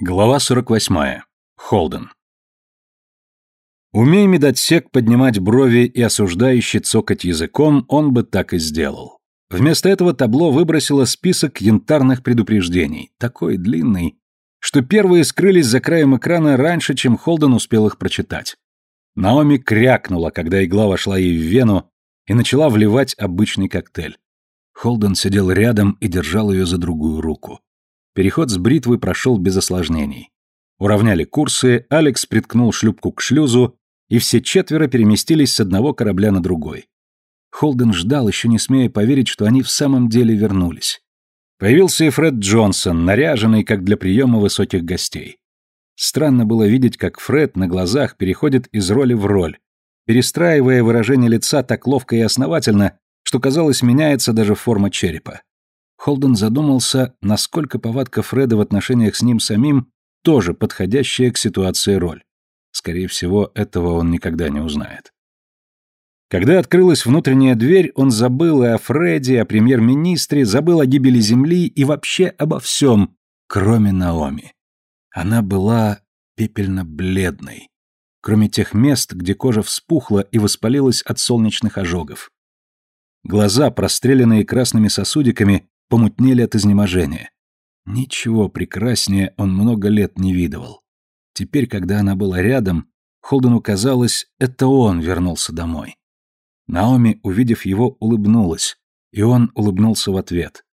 Глава 48. Холден. Умей медотсек поднимать брови и осуждающий цокать языком, он бы так и сделал. Вместо этого табло выбросило список янтарных предупреждений, такой длинный, что первые скрылись за краем экрана раньше, чем Холден успел их прочитать. Наоми крякнула, когда игла вошла ей в вену и начала вливать обычный коктейль. Холден сидел рядом и держал ее за другую руку. Переход с бритвы прошел без осложнений. Уравняли курсы, Алекс приткнул шлюпку к шлюзу, и все четверо переместились с одного корабля на другой. Холден ждал, еще не смея поверить, что они в самом деле вернулись. Появился и Фред Джонсон, наряженный, как для приема высоких гостей. Странно было видеть, как Фред на глазах переходит из роли в роль, перестраивая выражение лица так ловко и основательно, что, казалось, меняется даже форма черепа. Холден задумался, насколько повадка Фреда в отношениях с ним самим тоже подходящая к ситуации роль. Скорее всего, этого он никогда не узнает. Когда открылась внутренняя дверь, он забыл и о Фреде, о премьер-министре, забыл о гибели Земли и вообще обо всем, кроме Наоми. Она была пепельно-бледной, кроме тех мест, где кожа вспухла и воспалилась от солнечных ожогов. Глаза, простреленные красными сосудиками, помутнели от изнеможения. Ничего прекраснее он много лет не видывал. Теперь, когда она была рядом, Холдену казалось, это он вернулся домой. Наоми, увидев его, улыбнулась, и он улыбнулся в ответ.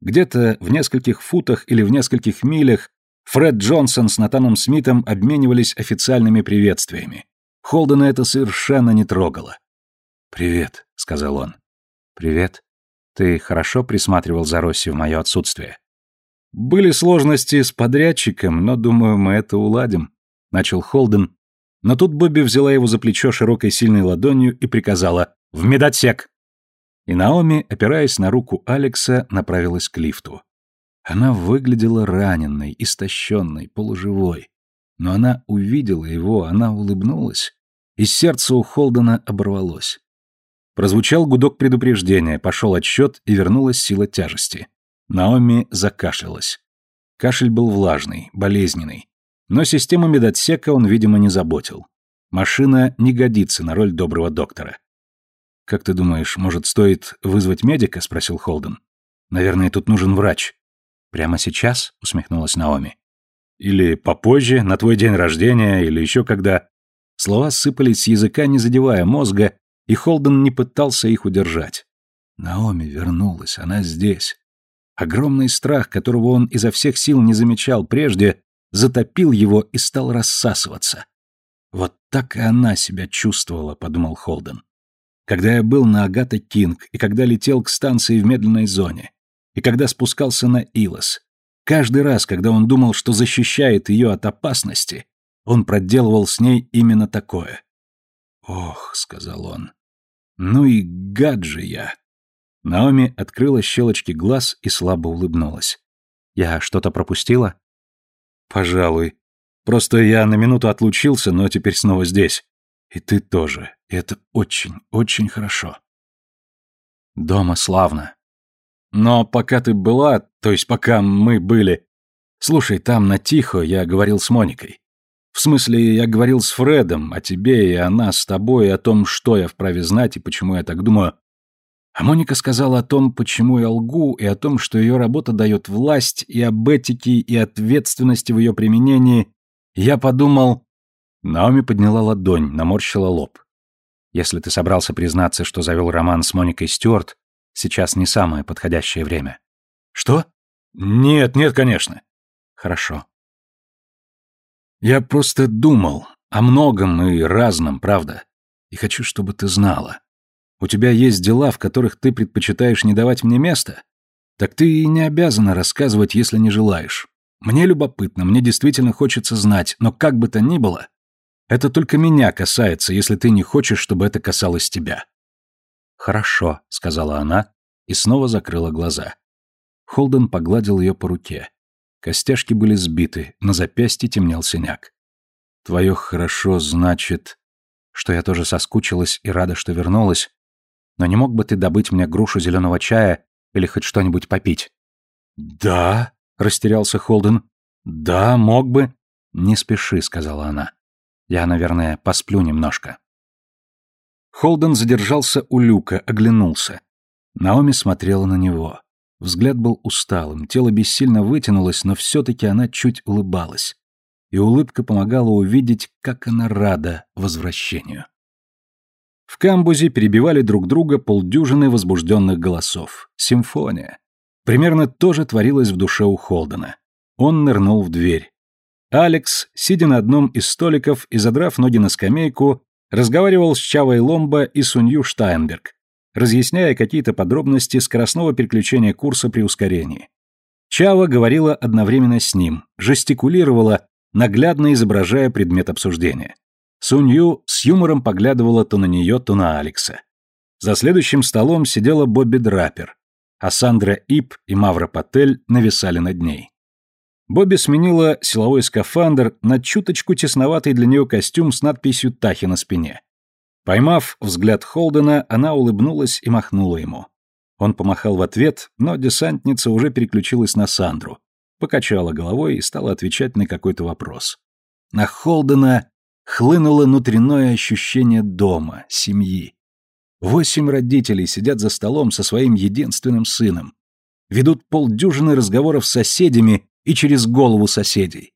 Где-то в нескольких футах или в нескольких милях Фред Джонсон с Натаном Смитом обменивались официальными приветствиями. Холдена это совершенно не трогало. «Привет», — сказал он. «Привет», ты хорошо присматривал за Росси в мое отсутствие. Были сложности с подрядчиком, но, думаю, мы это уладим, начал Холден. Но тут Бобби взяла его за плечо широкой сильной ладонью и приказала «В медотсек!». И Наоми, опираясь на руку Алекса, направилась к лифту. Она выглядела раненной, истощенной, полуживой. Но она увидела его, она улыбнулась, и сердце у Холдена оборвалось. Прозвучал гудок предупреждения, пошел отсчет и вернулась сила тяжести. Наоми закашлялась. Кашель был влажный, болезненный. Но систему медотсека он, видимо, не заботил. Машина не годится на роль доброго доктора. «Как ты думаешь, может, стоит вызвать медика?» — спросил Холден. «Наверное, тут нужен врач». «Прямо сейчас?» — усмехнулась Наоми. «Или попозже, на твой день рождения, или еще когда...» Слова сыпались с языка, не задевая мозга, и Холден не пытался их удержать. Наоми вернулась, она здесь. Огромный страх, которого он изо всех сил не замечал прежде, затопил его и стал рассасываться. «Вот так и она себя чувствовала», — подумал Холден. «Когда я был на Агата Кинг, и когда летел к станции в медленной зоне, и когда спускался на Илос, каждый раз, когда он думал, что защищает ее от опасности, он проделывал с ней именно такое. «Ох», — сказал он, — «ну и гад же я». Наоми открыла щелочки глаз и слабо улыбнулась. «Я что-то пропустила?» «Пожалуй. Просто я на минуту отлучился, но теперь снова здесь. И ты тоже. И это очень, очень хорошо». «Дома славно. Но пока ты была, то есть пока мы были... Слушай, там на Тихо я говорил с Моникой. В смысле, я говорил с Фредом о тебе и о нас с тобой, и о том, что я вправе знать и почему я так думаю. А Моника сказала о том, почему я лгу, и о том, что ее работа дает власть, и об этике, и ответственности в ее применении. Я подумал... Наоми подняла ладонь, наморщила лоб. Если ты собрался признаться, что завел роман с Моникой Стюарт, сейчас не самое подходящее время. Что? Нет, нет, конечно. Хорошо. Я просто думал о многом и разном, правда. И хочу, чтобы ты знала. У тебя есть дела, в которых ты предпочитаешь не давать мне места? Так ты и не обязана рассказывать, если не желаешь. Мне любопытно, мне действительно хочется знать, но как бы то ни было, это только меня касается, если ты не хочешь, чтобы это касалось тебя. Хорошо, сказала она и снова закрыла глаза. Холден погладил ее по руке. Костяшки были сбиты, на запястье темнел синяк. «Твое хорошо значит, что я тоже соскучилась и рада, что вернулась, но не мог бы ты добыть мне грушу зеленого чая или хоть что-нибудь попить?» «Да», — растерялся Холден. «Да, мог бы». «Не спеши», — сказала она. «Я, наверное, посплю немножко». Холден задержался у люка, оглянулся. Наоми смотрела на него. Взгляд был усталым, тело бессильно вытянулось, но все-таки она чуть улыбалась. И улыбка помогала увидеть, как она рада возвращению. В камбузе перебивали друг друга полдюжины возбужденных голосов. Симфония. Примерно то же творилось в душе у Холдена. Он нырнул в дверь. Алекс, сидя на одном из столиков и задрав ноги на скамейку, разговаривал с Чавой Ломбо и Сунью Штайнберг, разъясняя какие-то подробности скоростного переключения курса при ускорении. Чава говорила одновременно с ним, жестикулировала, наглядно изображая предмет обсуждения. Сунью с юмором поглядывала то на нее, то на Алекса. За следующим столом сидела Бобби Драпер, а Сандра Ип и Мавра Патель нависали над ней. Бобби сменила силовой скафандр на чуточку тесноватый для нее костюм с надписью «Тахи» на спине. Поймав взгляд Холдена, она улыбнулась и махнула ему. Он помахал в ответ, но десантница уже переключилась на Сандру, покачала головой и стала отвечать на какой-то вопрос. На Холдена хлынуло внутреннее ощущение дома, семьи. Восемь родителей сидят за столом со своим единственным сыном. Ведут полдюжины разговоров с соседями и через голову соседей.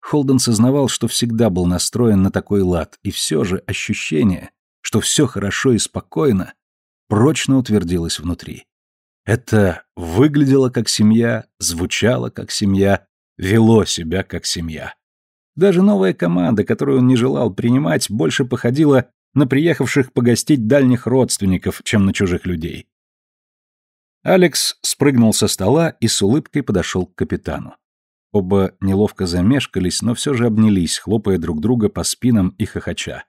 Холден сознавал, что всегда был настроен на такой лад, и все же ощущение, что все хорошо и спокойно, прочно утвердилось внутри. Это выглядело как семья, звучало как семья, вело себя как семья. Даже новая команда, которую он не желал принимать, больше походила на приехавших погостить дальних родственников, чем на чужих людей. Алекс спрыгнул со стола и с улыбкой подошел к капитану. Оба неловко замешкались, но все же обнялись, хлопая друг друга по спинам и хохоча.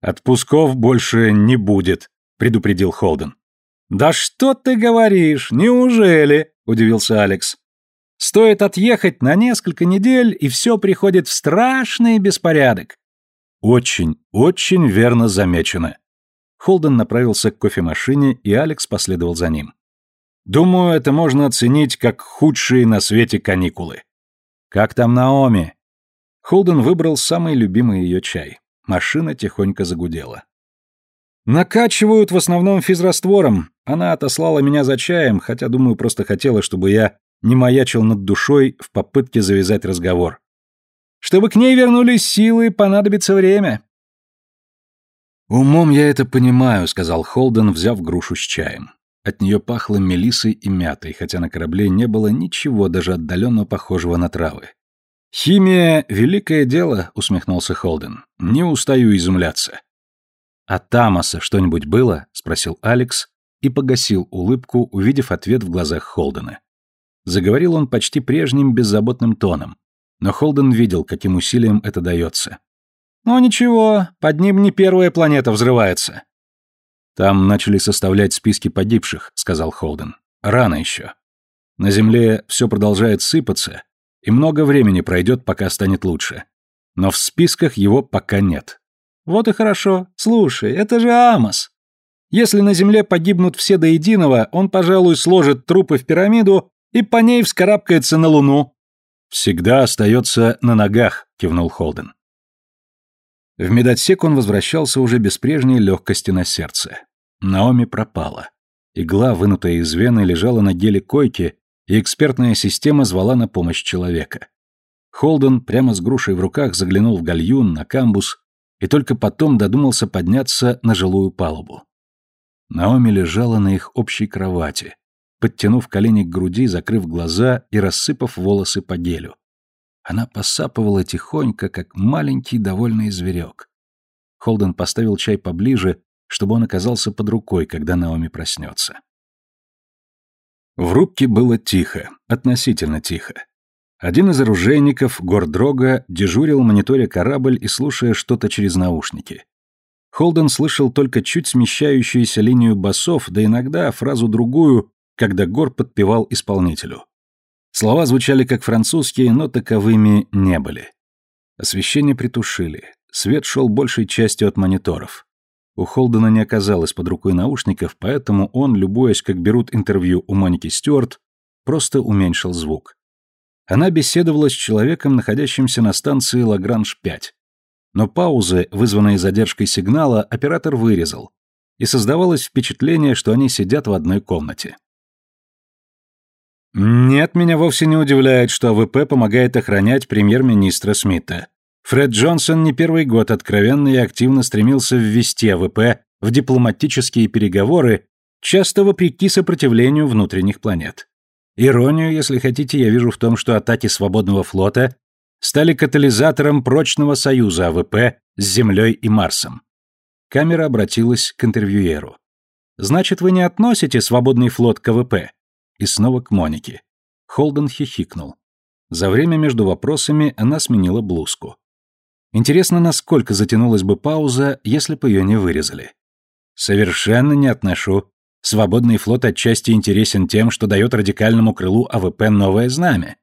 «Отпусков больше не будет», — предупредил Холден. «Да что ты говоришь? Неужели?» — удивился Алекс. «Стоит отъехать на несколько недель, и все приходит в страшный беспорядок». «Очень, очень верно замечено». Холден направился к кофемашине, и Алекс последовал за ним. «Думаю, это можно оценить как худшие на свете каникулы». «Как там Наоми?» Холден выбрал самый любимый ее чай. Машина тихонько загудела. «Накачивают в основном физраствором. Она отослала меня за чаем, хотя, думаю, просто хотела, чтобы я не маячил над душой в попытке завязать разговор. Чтобы к ней вернулись силы, понадобится время». «Умом я это понимаю», — сказал Холден, взяв грушу с чаем. От нее пахло мелисой и мятой, хотя на корабле не было ничего даже отдаленно похожего на травы. «Химия — великое дело», — усмехнулся Холден. «Не устаю изумляться». «А Тамаса что-нибудь было?» — спросил Алекс и погасил улыбку, увидев ответ в глазах Холдена. Заговорил он почти прежним беззаботным тоном, но Холден видел, каким усилием это дается. «Ну ничего, под ним не первая планета взрывается. «Там начали составлять списки погибших», — сказал Холден. «Рано еще. На Земле все продолжает сыпаться, и много времени пройдет, пока станет лучше. Но в списках его пока нет». «Вот и хорошо. Слушай, это же Амос. Если на Земле погибнут все до единого, он, пожалуй, сложит трупы в пирамиду и по ней вскарабкается на Луну». «Всегда остается на ногах», — кивнул Холден. В медотсек он возвращался уже без прежней легкости на сердце. Наоми пропала. Игла, вынутая из вены, лежала на геле койки, и экспертная система звала на помощь человека. Холден прямо с грушей в руках заглянул в гальюн, на камбус, и только потом додумался подняться на жилую палубу. Наоми лежала на их общей кровати, подтянув колени к груди, закрыв глаза и рассыпав волосы по гелю. Она посапывала тихонько, как маленький довольный зверек. Холден поставил чай поближе, чтобы он оказался под рукой, когда Наоми проснется. В рубке было тихо, относительно тихо. Один из оружейников, Гордрога, дежурил, мониторя корабль и слушая что-то через наушники. Холден слышал только чуть смещающуюся линию басов, да иногда фразу-другую, когда Гор подпевал исполнителю. Слова звучали как французские, но таковыми не были. Освещение притушили. Свет шел большей частью от мониторов. У Холдена не оказалось под рукой наушников, поэтому он, любуясь, как берут интервью у Моники Стюарт, просто уменьшил звук. Она беседовала с человеком, находящимся на станции Лагранж-5. Но паузы, вызванные задержкой сигнала, оператор вырезал, и создавалось впечатление, что они сидят в одной комнате. Нет, меня вовсе не удивляет, что АВП помогает охранять премьер-министра Смита. Фред Джонсон не первый год откровенно и активно стремился ввести АВП в дипломатические переговоры, часто вопреки сопротивлению внутренних планет. Иронию, если хотите, я вижу в том, что атаки свободного флота стали катализатором прочного союза АВП с Землей и Марсом. Камера обратилась к интервьюеру. «Значит, вы не относите свободный флот к АВП?» И снова к Монике. Холден хихикнул. За время между вопросами она сменила блузку. Интересно, насколько затянулась бы пауза, если бы ее не вырезали. Совершенно не отношу. Свободный флот отчасти интересен тем, что дает радикальному крылу АВП новое знамя.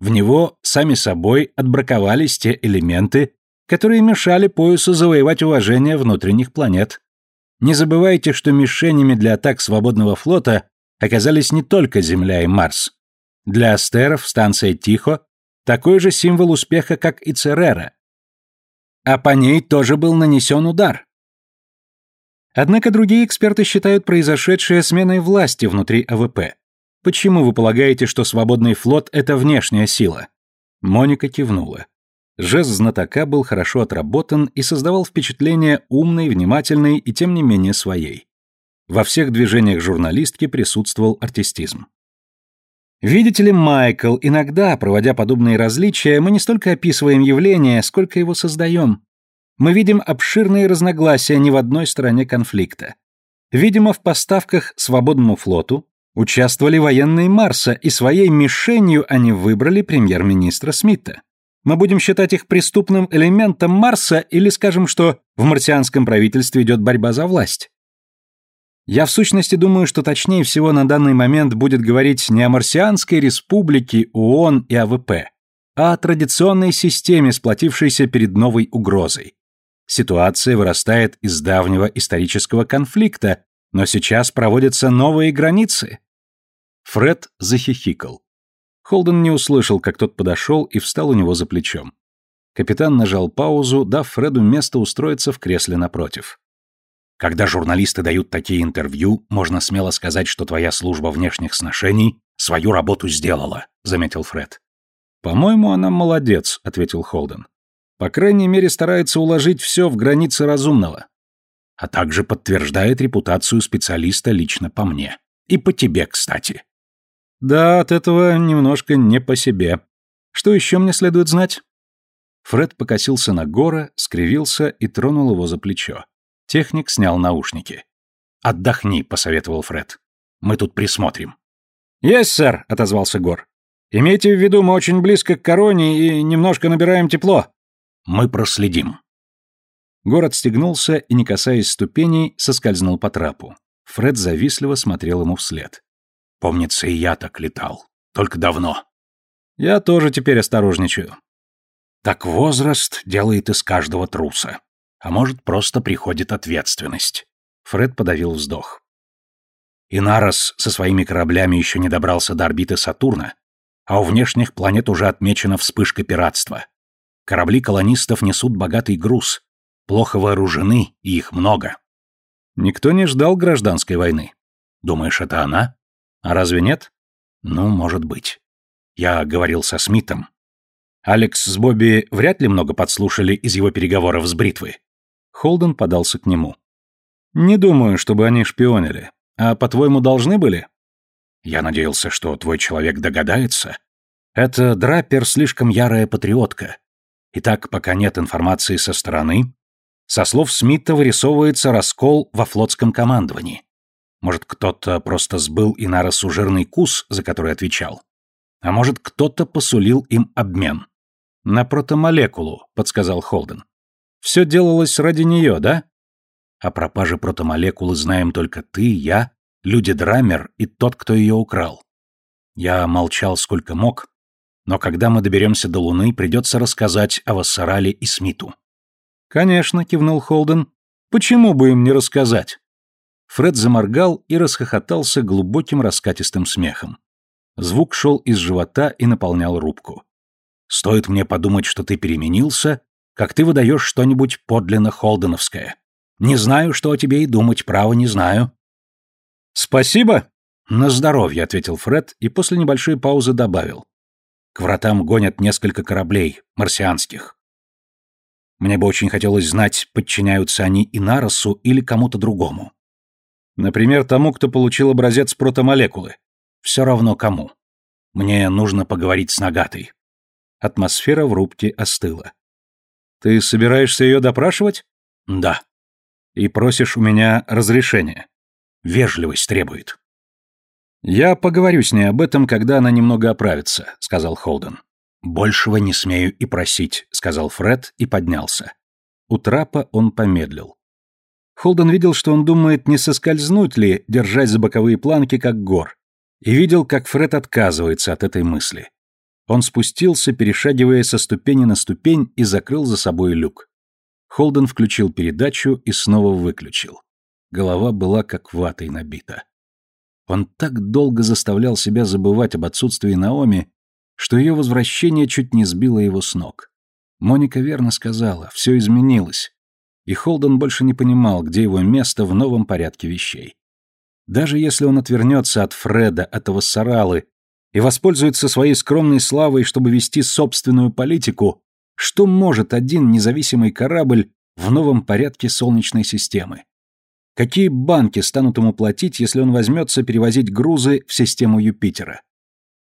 В него сами собой отбраковались те элементы, которые мешали поясу завоевать уважение внутренних планет. Не забывайте, что мишенями для атак свободного флота оказались не только Земля и Марс. Для астеров станция Тихо такой же символ успеха, как и Церера, а по ней тоже был нанесен удар. Однако другие эксперты считают произошедшее сменой власти внутри АВП. Почему вы полагаете, что свободный флот – это внешняя сила? Моника кивнула. Жест знатока был хорошо отработан и создавал впечатление умной, внимательной и тем не менее своей. Во всех движениях журналистки присутствовал артистизм. Видите ли, Майкл, иногда, проводя подобные различия, мы не столько описываем явление, сколько его создаем. Мы видим обширные разногласия не в одной стороне конфликта. Видимо, в поставках свободному флоту участвовали военные Марса, и своей мишенью они выбрали премьер-министра Смита. Мы будем считать их преступным элементом Марса или скажем, что в марсианском правительстве идет борьба за власть? Я в сущности думаю, что точнее всего на данный момент будет говорить не о марсианской республике, ООН и АВП, а о традиционной системе, сплотившейся перед новой угрозой. Ситуация вырастает из давнего исторического конфликта, но сейчас проводятся новые границы. Фред захихикал. Холден не услышал, как тот подошел и встал у него за плечом. Капитан нажал паузу, дав Фреду место устроиться в кресле напротив. Когда журналисты дают такие интервью, можно смело сказать, что твоя служба внешних сношений свою работу сделала, заметил Фред. По-моему, она молодец, ответил Холден. По крайней мере, старается уложить все в границы разумного. А также подтверждает репутацию специалиста лично по мне. И по тебе, кстати. Да, от этого немножко не по себе. Что еще мне следует знать? Фред покосился на Гора, скривился и тронул его за плечо. Техник снял наушники. «Отдохни», — посоветовал Фред. «Мы тут присмотрим». «Есть, сэр», — отозвался Гор. «Имейте в виду, мы очень близко к короне и немножко набираем тепло». «Мы проследим». Гор отстегнулся и, не касаясь ступеней, соскользнул по трапу. Фред завистливо смотрел ему вслед. «Помнится, и я так летал. Только давно». «Я тоже теперь осторожничаю». «Так возраст делает из каждого труса», а может, просто приходит ответственность. Фред подавил вздох. Инарос со своими кораблями еще не добрался до орбиты Сатурна, а у внешних планет уже отмечена вспышка пиратства. Корабли колонистов несут богатый груз, плохо вооружены, и их много. Никто не ждал гражданской войны. Думаешь, это она? А разве нет? Ну, может быть. Я говорил со Смитом. Алекс с Бобби вряд ли много подслушали из его переговоров с Бритвой. Холден подался к нему. «Не думаю, чтобы они шпионили. А, по-твоему, должны были?» «Я надеялся, что твой человек догадается. Это Драппер слишком ярая патриотка. Итак, пока нет информации со стороны, со слов Смита вырисовывается раскол во флотском командовании. Может, кто-то просто сбыл Инаросу жирный кус, за который отвечал? А может, кто-то посулил им обмен? На протомолекулу, подсказал Холден. Все делалось ради нее, да? О пропаже протомолекулы знаем только ты, я, люди Драмер и тот, кто ее украл. Я молчал сколько мог, но когда мы доберемся до Луны, придется рассказать о Вассарале и Смиту. Конечно, кивнул Холден. Почему бы им не рассказать? Фред заморгал и расхохотался глубоким раскатистым смехом. Звук шел из живота и наполнял рубку. «Стоит мне подумать, что ты переменился, как ты выдаешь что-нибудь подлинно холденовское. Не знаю, что о тебе и думать, право не знаю». «Спасибо!» «На здоровье», — ответил Фред и после небольшой паузы добавил. «К вратам гонят несколько кораблей, марсианских. Мне бы очень хотелось знать, подчиняются они Инаросу или кому-то другому. Например, тому, кто получил образец протомолекулы. Все равно кому. Мне нужно поговорить с Нагатой. Атмосфера в рубке остыла. Ты собираешься ее допрашивать? Да. И просишь у меня разрешения. Вежливость требует. Я поговорю с ней об этом, когда она немного оправится, сказал Холден. Большего не смею и просить, сказал Фред и поднялся. У трапа он помедлил. Холден видел, что он думает, не соскользнуть ли, держась за боковые планки, как гор, и видел, как Фред отказывается от этой мысли. Он спустился, перешагивая со ступени на ступень, и закрыл за собой люк. Холден включил передачу и снова выключил. Голова была как ватой набита. Он так долго заставлял себя забывать об отсутствии Наоми, что ее возвращение чуть не сбило его с ног. Моника верно сказала, все изменилось, и Холден больше не понимал, где его место в новом порядке вещей. Даже если он отвернется от Фреда, от Вассаралы, и воспользуется своей скромной славой, чтобы вести собственную политику, что может один независимый корабль в новом порядке Солнечной системы? Какие банки станут ему платить, если он возьмется перевозить грузы в систему Юпитера?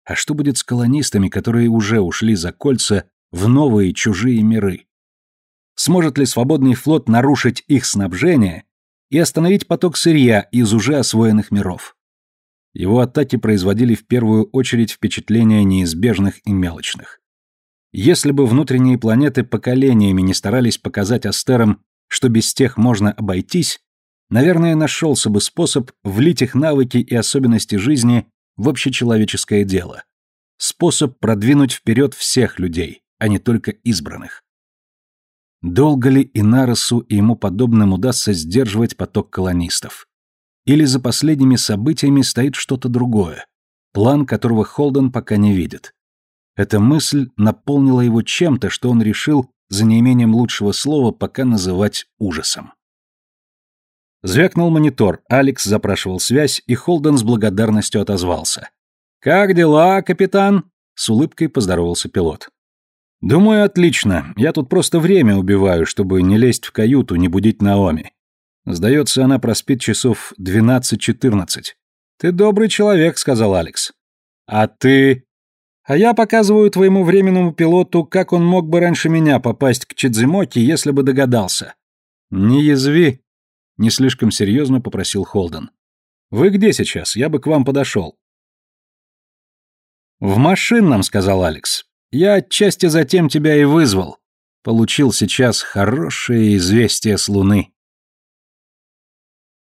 А что будет с колонистами, которые уже ушли за кольца в новые чужие миры? Сможет ли свободный флот нарушить их снабжение и остановить поток сырья из уже освоенных миров? Его атаки производили в первую очередь впечатления неизбежных и мелочных. Если бы внутренние планеты поколениями не старались показать астерам, что без тех можно обойтись, наверное, нашелся бы способ влить их навыки и особенности жизни в общечеловеческое дело. Способ продвинуть вперед всех людей, а не только избранных. Долго ли Инаросу и ему подобным удастся сдерживать поток колонистов? Или за последними событиями стоит что-то другое, план которого Холден пока не видит? Эта мысль наполнила его чем-то, что он решил, за неимением лучшего слова, пока называть ужасом. Звякнул монитор, Алекс запрашивал связь, и Холден с благодарностью отозвался. «Как дела, капитан?» — с улыбкой поздоровался пилот. «Думаю, отлично. Я тут просто время убиваю, чтобы не лезть в каюту, не будить Наоми. Сдается, она проспит часов двенадцать-четырнадцать». «Ты добрый человек», — сказал Алекс. «А ты...» «А я показываю твоему временному пилоту, как он мог бы раньше меня попасть к Чидзимоки, если бы догадался». «Не язви», не слишком серьезно попросил Холден. «Вы где сейчас? Я бы к вам подошел». «В машинном», — сказал Алекс. «Я отчасти затем тебя и вызвал. Получил сейчас хорошее известие с Луны».